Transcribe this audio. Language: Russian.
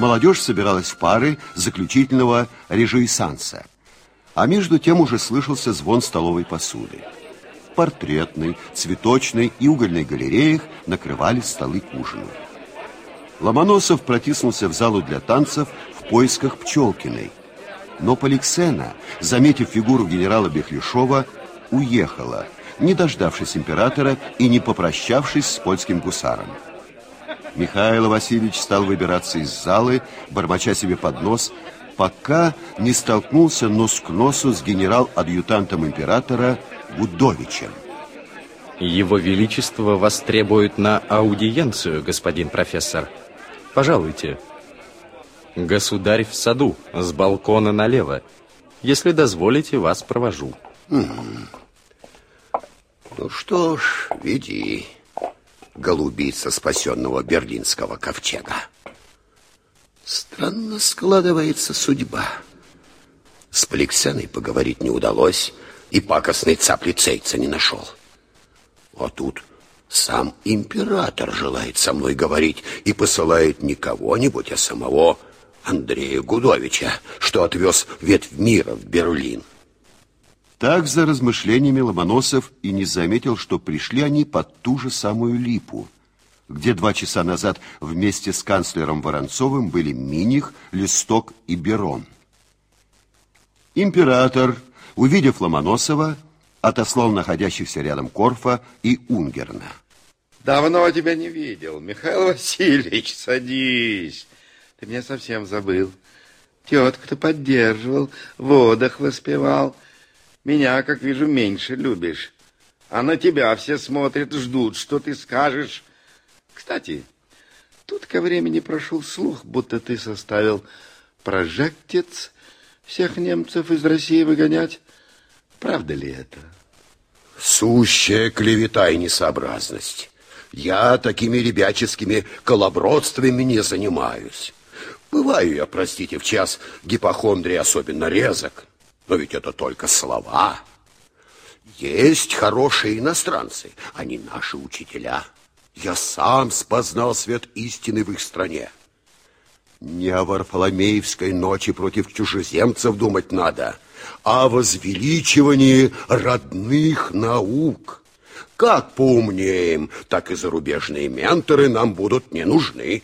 Молодежь собиралась в пары заключительного режиссанса. А между тем уже слышался звон столовой посуды. Портретной, цветочной и угольной галереях накрывали столы к ужину. Ломоносов протиснулся в залу для танцев в поисках Пчелкиной. Но Поликсена, заметив фигуру генерала Бехлешова, уехала, не дождавшись императора и не попрощавшись с польским гусаром. Михаил Васильевич стал выбираться из залы, бормоча себе под нос, пока не столкнулся нос к носу с генерал-адъютантом императора Гудовичем. Его Величество вас требует на аудиенцию, господин профессор. Пожалуйте. Государь в саду, с балкона налево. Если дозволите, вас провожу. Ну что ж, веди, голубица спасенного берлинского ковчега. Странно складывается судьба. С Поликсеной поговорить не удалось, и пакостный цапли цейца не нашел. А тут сам император желает со мной говорить и посылает не кого-нибудь, а самого Андрея Гудовича, что отвез ветвь мира в Берлин. Так за размышлениями Ломоносов и не заметил, что пришли они под ту же самую липу, где два часа назад вместе с канцлером Воронцовым были Миних, Листок и Берон. Император, увидев Ломоносова, отослал находящихся рядом Корфа и Унгерна. Давно тебя не видел. Михаил Васильевич, садись. Ты меня совсем забыл. Тетка-то поддерживал, водах воспевал. Меня, как вижу, меньше любишь. А на тебя все смотрят, ждут, что ты скажешь. Кстати, тут ко времени прошел слух, будто ты составил прожектец всех немцев из России выгонять. Правда ли это? Сущая клевета и несообразность. Я такими ребяческими колобродствами не занимаюсь. Бываю я, простите, в час гипохондрии особенно резок. Но ведь это только слова. Есть хорошие иностранцы, они наши учителя. Я сам спознал свет истины в их стране. Не о Варфоломеевской ночи против чужеземцев думать надо, а о возвеличивании родных наук. Как поумнеем, так и зарубежные менторы нам будут не нужны.